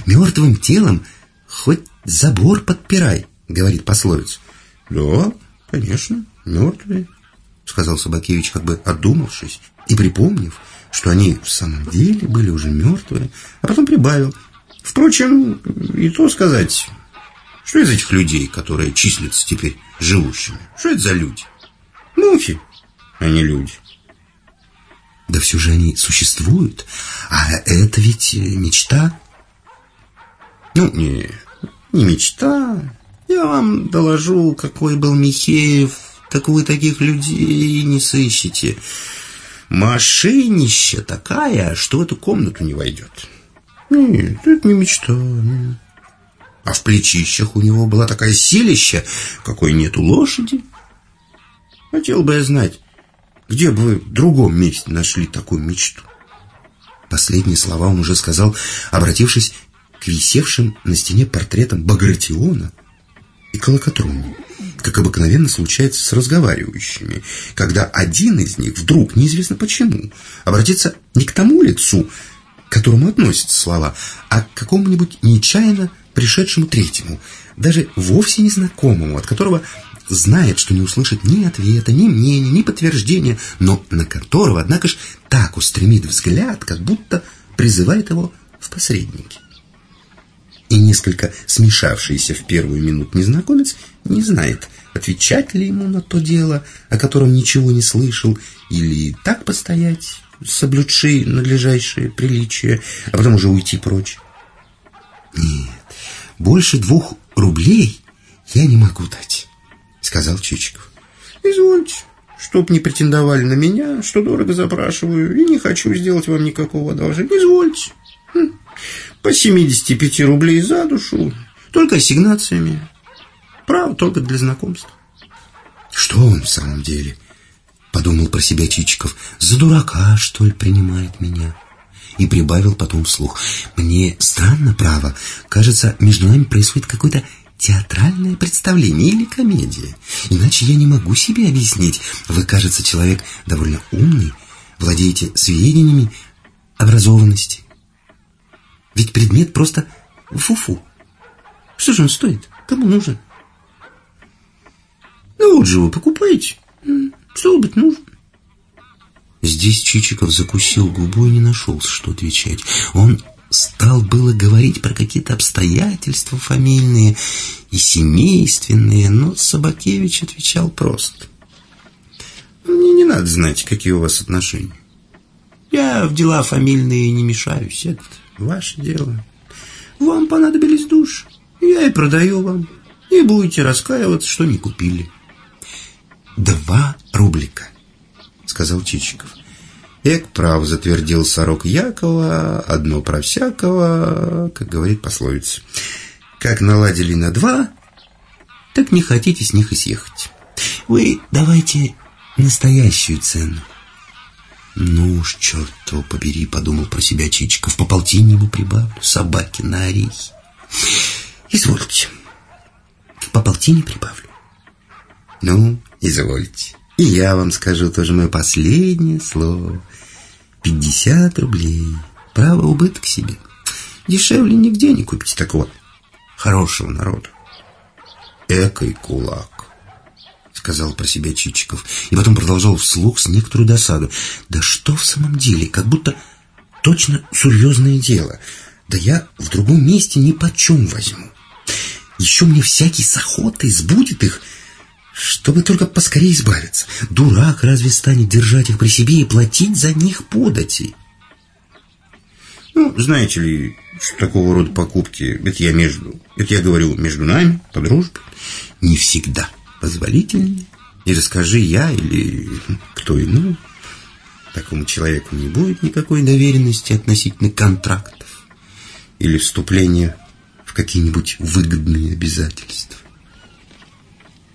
Мертвым телом хоть забор подпирай, говорит пословица. Да, конечно, мертвый, сказал Собакевич, как бы одумавшись и припомнив, что они в самом деле были уже мертвые, а потом прибавил. Впрочем, и то сказать, что из этих людей, которые числятся теперь живущими, что это за люди? Мухи, а не люди. Да все же они существуют, а это ведь мечта. Ну, не, не мечта. Я вам доложу, какой был Михеев так вы таких людей не сыщете. Мошеннища такая, что в эту комнату не войдет. Нет, это не мечта. А в плечищах у него была такая силища, какой нет у лошади. Хотел бы я знать, где бы вы в другом месте нашли такую мечту. Последние слова он уже сказал, обратившись к висевшим на стене портретам Багратиона и Колокотроне, как обыкновенно случается с разговаривающими, когда один из них вдруг, неизвестно почему, обратится не к тому лицу, к которому относятся слова, а к какому-нибудь нечаянно пришедшему третьему, даже вовсе незнакомому, от которого знает, что не услышит ни ответа, ни мнения, ни подтверждения, но на которого, однако ж, так устремит взгляд, как будто призывает его в посредники. И несколько смешавшийся в первую минуту незнакомец не знает, отвечать ли ему на то дело, о котором ничего не слышал, или так постоять, соблюдши надлежащее приличие, а потом уже уйти прочь. Нет, больше двух рублей я не могу дать, сказал Чичиков. Извольте, чтоб не претендовали на меня, что дорого запрашиваю, и не хочу сделать вам никакого одолжения. Извольте. Хм. По 75 рублей за душу, только ассигнациями. Право, только для знакомства. Что он в самом деле? Подумал про себя Чичиков. За дурака, что ли, принимает меня? и прибавил потом вслух. «Мне странно, право. Кажется, между нами происходит какое-то театральное представление или комедия. Иначе я не могу себе объяснить. Вы, кажется, человек довольно умный, владеете сведениями образованности. Ведь предмет просто фу-фу. Что же он стоит? Кому нужен? Ну вот же вы покупаете. Что быть нужен? Здесь Чичиков закусил губу и не нашелся, что отвечать. Он стал было говорить про какие-то обстоятельства фамильные и семейственные, но Собакевич отвечал просто. «Мне не надо знать, какие у вас отношения. Я в дела фамильные не мешаюсь, это ваше дело. Вам понадобились душ, я и продаю вам, и будете раскаиваться, что не купили». «Два рублика», — сказал Чичиков. Эк, прав, затвердил сорок Якова, одно про всякого, как говорит пословица. Как наладили на два, так не хотите с них и съехать. Вы давайте настоящую цену. Ну уж, черт его побери, подумал про себя Чичиков, по полтиннику прибавлю, собаки на орехи. Извольте, по полтине прибавлю. Ну, извольте. И я вам скажу тоже мое последнее слово. Пятьдесят рублей. Право убыток себе. Дешевле нигде не купите такого хорошего народа. Экой кулак, сказал про себя Чичиков. И потом продолжал вслух с некоторой досадой. Да что в самом деле, как будто точно серьезное дело. Да я в другом месте ни почем возьму. Еще мне всякий с охотой сбудет их, чтобы только поскорее избавиться. Дурак разве станет держать их при себе и платить за них подати? Ну, знаете ли, что такого рода покупки, это я между, это я говорю между нами, по дружбе, не всегда позволительны. И расскажи я или кто иной, такому человеку не будет никакой доверенности относительно контрактов или вступления в какие-нибудь выгодные обязательства.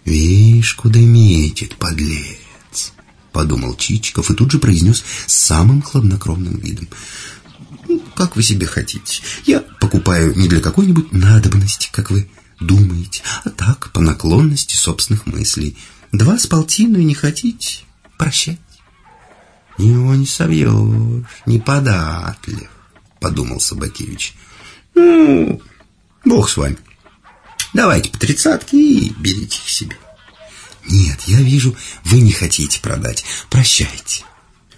«Вишь, куда метит, подлец!» — подумал Чичиков и тут же произнес самым хладнокровным видом. «Ну, «Как вы себе хотите. Я покупаю не для какой-нибудь надобности, как вы думаете, а так, по наклонности собственных мыслей. Два с полтиной не хотите? Прощать». «Его не совьешь, не податлив», — подумал Собакевич. «Ну, бог с вами. Давайте по тридцатке и берите их себе. Нет, я вижу, вы не хотите продать. Прощайте.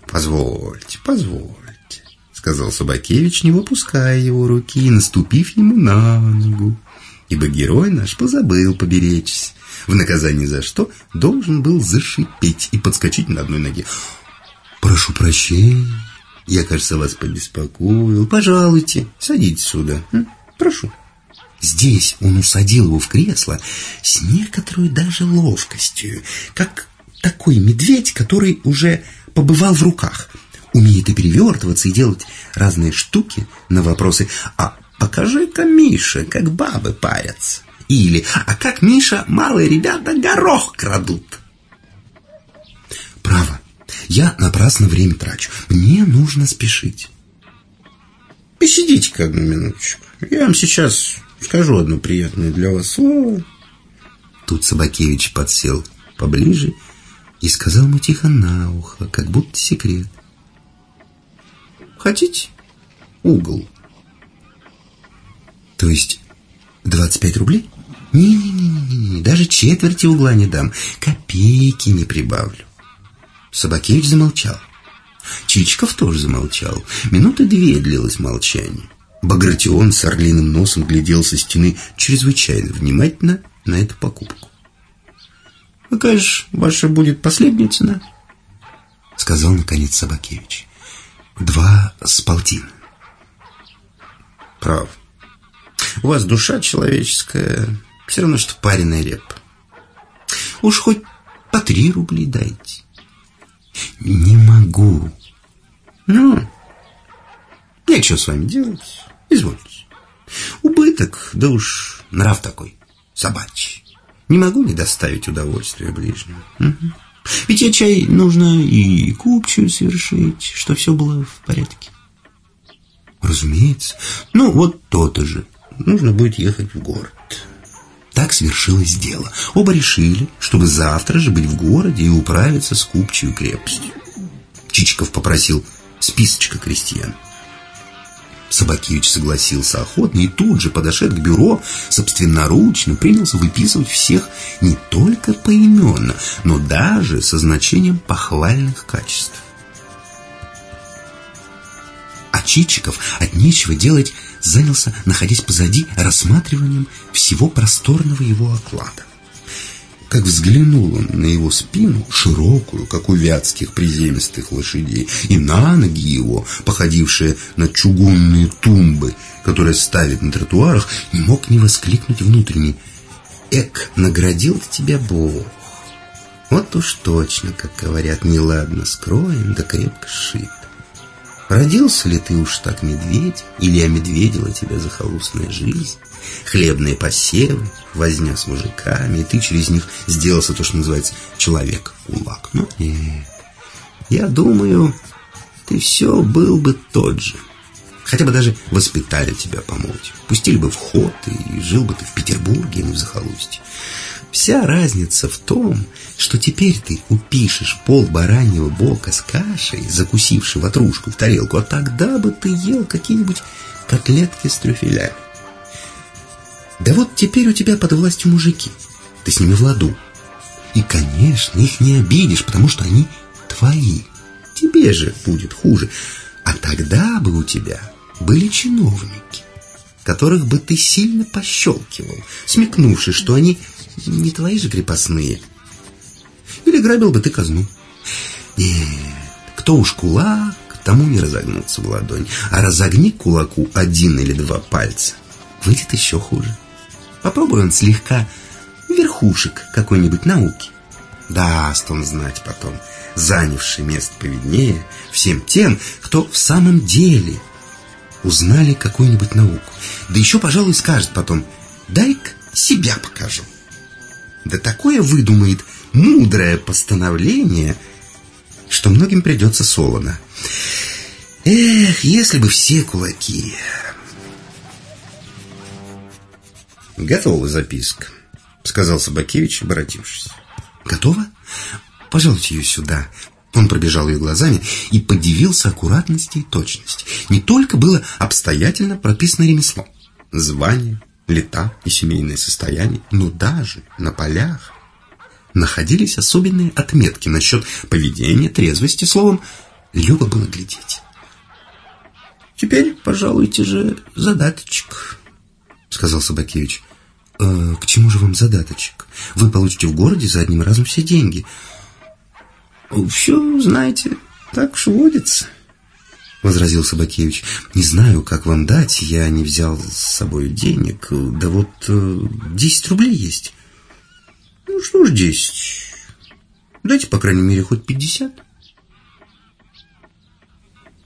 Позвольте, позвольте, сказал Собакевич, не выпуская его руки и наступив ему на ногу. Ибо герой наш позабыл поберечься, в наказание за что должен был зашипеть и подскочить на одной ноге. Прошу прощения, я, кажется, вас побеспокоил. Пожалуйте, садитесь сюда. Прошу. Здесь он усадил его в кресло с некоторой даже ловкостью, как такой медведь, который уже побывал в руках. Умеет и перевертываться, и делать разные штуки на вопросы. А покажи-ка, Миша, как бабы парятся. Или, а как, Миша, малые ребята горох крадут. Право, я напрасно время трачу. Мне нужно спешить. Посидите-ка одну минуточку. Я вам сейчас скажу одно приятное для вас слово. Тут Собакевич подсел поближе и сказал ему тихо на ухо, как будто секрет. Хотите? Угол. То есть 25 рублей? Не-не-не, даже четверти угла не дам, копейки не прибавлю. Собакевич замолчал. Чичиков тоже замолчал. Минуты две длилось молчание. Багратион с орлиным носом глядел со стены чрезвычайно внимательно на эту покупку. «Какая же ваша будет последняя цена?» Сказал, наконец, Собакевич. «Два с полтин». «Прав. У вас душа человеческая, все равно, что пареная репа. Уж хоть по три рубли дайте». «Не могу». «Ну, нечего с вами делать. Извольте. Убыток, да уж нрав такой, собачий. Не могу не доставить удовольствия ближнему. Угу. Ведь я чай нужно и купчую совершить, что все было в порядке. Разумеется. Ну, вот то-то же. Нужно будет ехать в город. Так свершилось дело. Оба решили, чтобы завтра же быть в городе и управиться с купчью крепостью. Чичиков попросил списочка крестьян. Собакевич согласился охотно и тут же, подошед к бюро, собственноручно принялся выписывать всех не только поименно, но даже со значением похвальных качеств. А Чичиков от нечего делать занялся, находясь позади, рассматриванием всего просторного его оклада как взглянул он на его спину, широкую, как у вятских приземистых лошадей, и на ноги его, походившие на чугунные тумбы, которые ставят на тротуарах, не мог не воскликнуть внутренне. «Эк, наградил тебя Бог!» Вот уж точно, как говорят, неладно скроем, да крепко сшит. Родился ли ты уж так медведь, или омедведила тебя захолустная жизнь? Хлебные посевы, возня с мужиками, и ты через них сделался то, что называется человек-кулак. Ну, нет. Я думаю, ты все был бы тот же. Хотя бы даже воспитали тебя помочь. Пустили бы в ход, и жил бы ты в Петербурге, а не в захолустье. Вся разница в том, что теперь ты упишешь пол бараньего бока с кашей, закусивший ватрушку в тарелку, а тогда бы ты ел какие-нибудь котлетки с трюфелями. Да вот теперь у тебя под властью мужики. Ты с ними в ладу. И, конечно, их не обидишь, потому что они твои. Тебе же будет хуже. А тогда бы у тебя были чиновники, которых бы ты сильно пощелкивал, смекнувши, что они не твои же крепостные. Или грабил бы ты казну. Нет, кто уж кулак, тому не разогнуться в ладонь. А разогни кулаку один или два пальца, выйдет еще хуже. Попробуй он слегка верхушек какой-нибудь науки. Даст он знать потом, занявший место поведнее, всем тем, кто в самом деле узнали какую-нибудь науку. Да еще, пожалуй, скажет потом, дай-ка себя покажу. Да такое выдумает мудрое постановление, что многим придется солоно. Эх, если бы все кулаки... «Готова записка», — сказал Собакевич, обратившись. «Готова? Пожалуйте ее сюда». Он пробежал ее глазами и подивился аккуратности и точности. Не только было обстоятельно прописано ремесло, звание, лета и семейное состояние, но даже на полях находились особенные отметки насчет поведения, трезвости, словом, любо было глядеть. «Теперь, пожалуйте же, задаточек», — сказал Собакевич. «Э, «К чему же вам задаточек? Вы получите в городе за одним разом все деньги». «Все, знаете, так уж водится». — возразил Собакевич. «Не знаю, как вам дать. Я не взял с собой денег. Да вот э, десять рублей есть». «Ну что ж десять? Дайте, по крайней мере, хоть пятьдесят.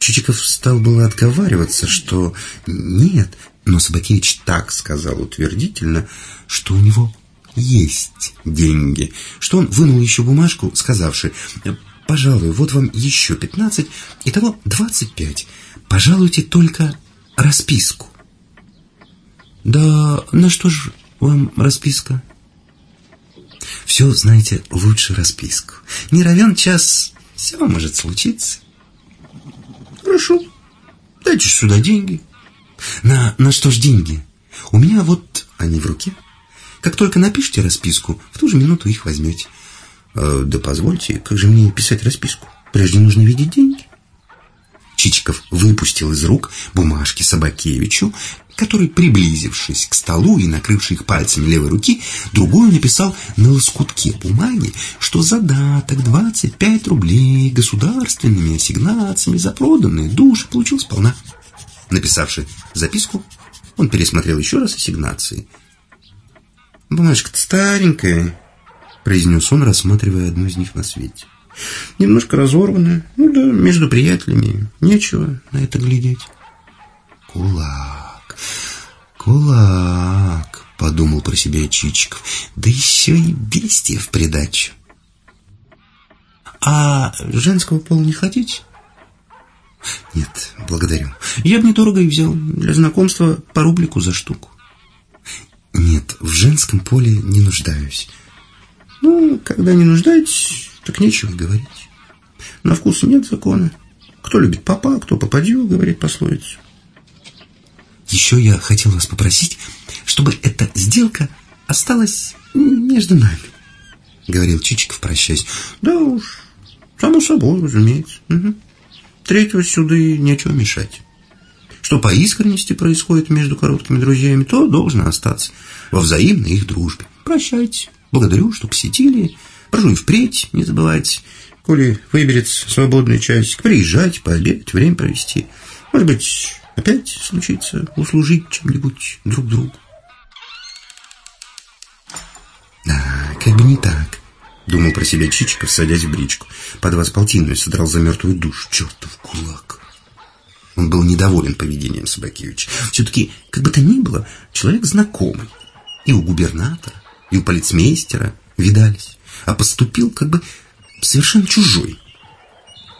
Чичиков стал было отговариваться, что нет, но Собакевич так сказал утвердительно, что у него есть деньги, что он вынул еще бумажку, сказавши, «Пожалуй, вот вам еще пятнадцать, итого двадцать пять. Пожалуйте только расписку». «Да на что же вам расписка?» «Все, знаете, лучше расписку. Не равен час, все может случиться». «Хорошо, дайте сюда деньги». «На, на что ж деньги? У меня вот они в руке». Как только напишите расписку, в ту же минуту их возьмете. Э, да позвольте, как же мне писать расписку? Прежде нужно видеть деньги. Чичиков выпустил из рук бумажки Собакевичу, который, приблизившись к столу и накрывший их пальцами левой руки, другую написал на лоскутке бумаги, что задаток 25 рублей государственными ассигнациями за проданные души получил сполна. Написавши записку, он пересмотрел еще раз ассигнации – «Бумажка-то старенькая», — произнес он, рассматривая одну из них на свете. «Немножко разорванная. Ну да, между приятелями. Нечего на это глядеть». «Кулак, кулак», — подумал про себя Чичиков. «Да еще и бестия в придачу». «А женского пола не хотите?» «Нет, благодарю. Я бы недорого и взял. Для знакомства по рублику за штуку». Нет, в женском поле не нуждаюсь. Ну, когда не нуждаетесь, так нечего говорить. На вкус нет закона. Кто любит папа, кто попадью, говорит пословица. Еще я хотел вас попросить, чтобы эта сделка осталась между нами, говорил Чичиков, прощаясь. Да уж, само собой, разумеется. Угу. Третьего сюда и нечего мешать что по искренности происходит между короткими друзьями, то должно остаться во взаимной их дружбе. Прощайте. Благодарю, что посетили. Прошу и впредь не забывайте. Коли выберется свободный часик, приезжать, пообедать, время провести. Может быть, опять случится услужить чем-нибудь друг другу. Да, как бы не так. Думал про себя Чичиков, садясь в бричку. Под вас полтинную содрал за мертвую душу. Чертов кулак. Он был недоволен поведением Собакевича. Все-таки, как бы то ни было, человек знакомый. И у губернатора, и у полицмейстера видались. А поступил как бы совершенно чужой.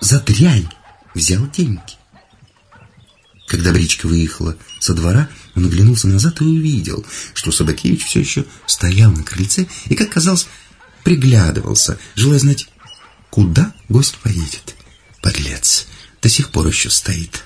За дрянь взял деньги. Когда бричка выехала со двора, он оглянулся назад и увидел, что Собакевич все еще стоял на крыльце и, как казалось, приглядывался, желая знать, куда гость поедет. Подлец, до сих пор еще стоит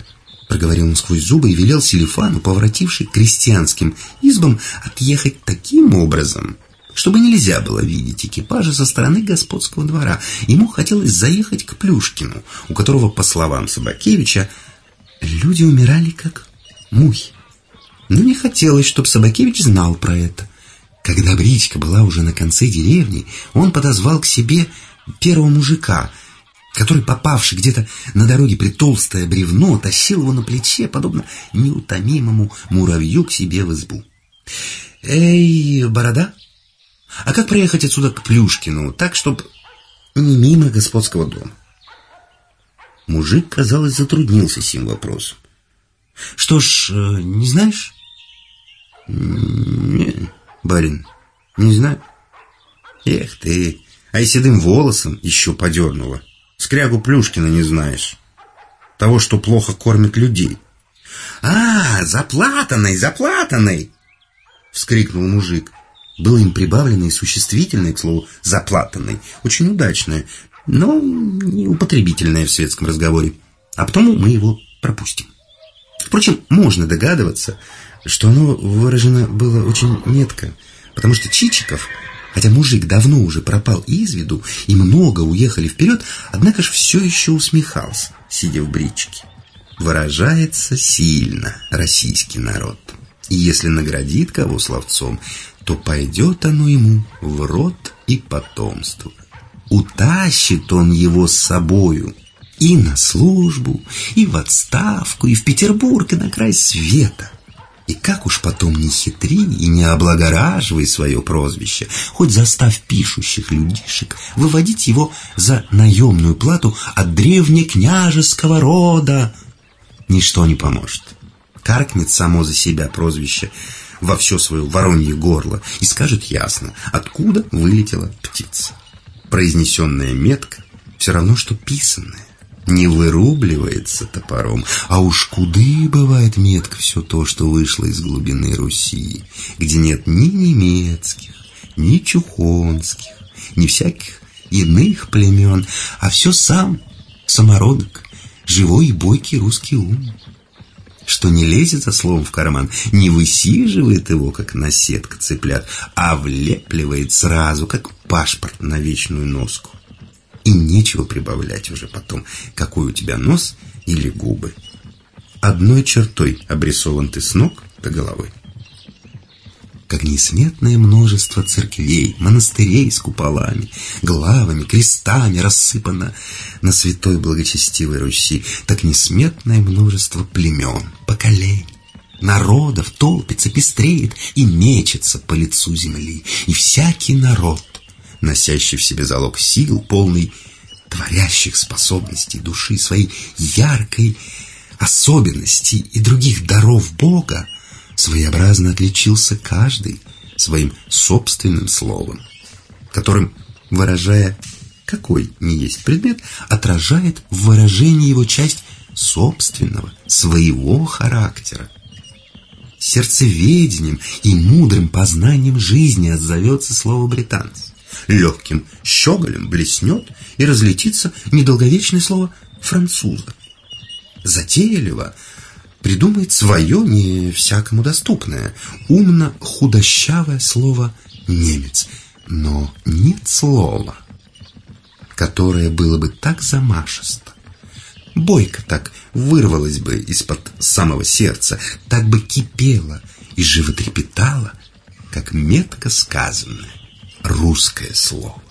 проговорил он сквозь зубы и велел Селифану, поворотивший крестьянским избам, отъехать таким образом, чтобы нельзя было видеть экипажа со стороны господского двора. Ему хотелось заехать к Плюшкину, у которого, по словам Собакевича, люди умирали как мухи. Но не хотелось, чтобы Собакевич знал про это. Когда бричка была уже на конце деревни, он подозвал к себе первого мужика — который, попавший где-то на дороге при толстое бревно, тащил его на плече, подобно неутомимому муравью к себе в избу. «Эй, борода, а как проехать отсюда к Плюшкину, так, чтобы не мимо господского дома?» Мужик, казалось, затруднился сим вопросом. «Что ж, э, не знаешь?» «Не, барин, не знаю». «Эх ты, а и седым волосом еще подернула». Скрягу Плюшкина не знаешь. Того, что плохо кормит людей. «А, заплатанный, заплатанный!» — вскрикнул мужик. Было им прибавлено и существительное, к слову, заплатанный. Очень удачное, но неупотребительное в светском разговоре. А потому мы его пропустим. Впрочем, можно догадываться, что оно выражено было очень метко, потому что Чичиков Хотя мужик давно уже пропал из виду и много уехали вперед, однако же все еще усмехался, сидя в бричке. Выражается сильно российский народ. И если наградит кого словцом, то пойдет оно ему в рот и потомство. Утащит он его с собою и на службу, и в отставку, и в Петербург, и на край света. И как уж потом не хитри и не облагораживай свое прозвище, хоть заставь пишущих людишек выводить его за наемную плату от древнекняжеского рода, ничто не поможет. Каркнет само за себя прозвище во все свое воронье горло и скажет ясно, откуда вылетела птица. Произнесенная метка все равно, что писанная не вырубливается топором, а уж куды бывает метко все то, что вышло из глубины Руси, где нет ни немецких, ни чухонских, ни всяких иных племен, а все сам самородок, живой и бойкий русский ум, что не лезет за словом в карман, не высиживает его, как наседка цыплят, а влепливает сразу, как пашпорт на вечную носку и нечего прибавлять уже потом, какой у тебя нос или губы. Одной чертой обрисован ты с ног до головы. Как несметное множество церквей, монастырей с куполами, главами, крестами рассыпано на святой благочестивой Руси, так несметное множество племен, поколений, народов толпится, пестреет и мечется по лицу земли, и всякий народ носящий в себе залог сил, полный творящих способностей души, своей яркой особенности и других даров Бога, своеобразно отличился каждый своим собственным словом, которым, выражая какой ни есть предмет, отражает в выражении его часть собственного, своего характера. Сердцеведением и мудрым познанием жизни отзовется слово британц легким щеголем блеснет и разлетится недолговечное слово «француза». Затейливо придумает свое не всякому доступное, умно худощавое слово «немец», но нет слова, которое было бы так замашисто, бойко так вырвалось бы из-под самого сердца, так бы кипело и животрепетало, как метко сказанное русское слово.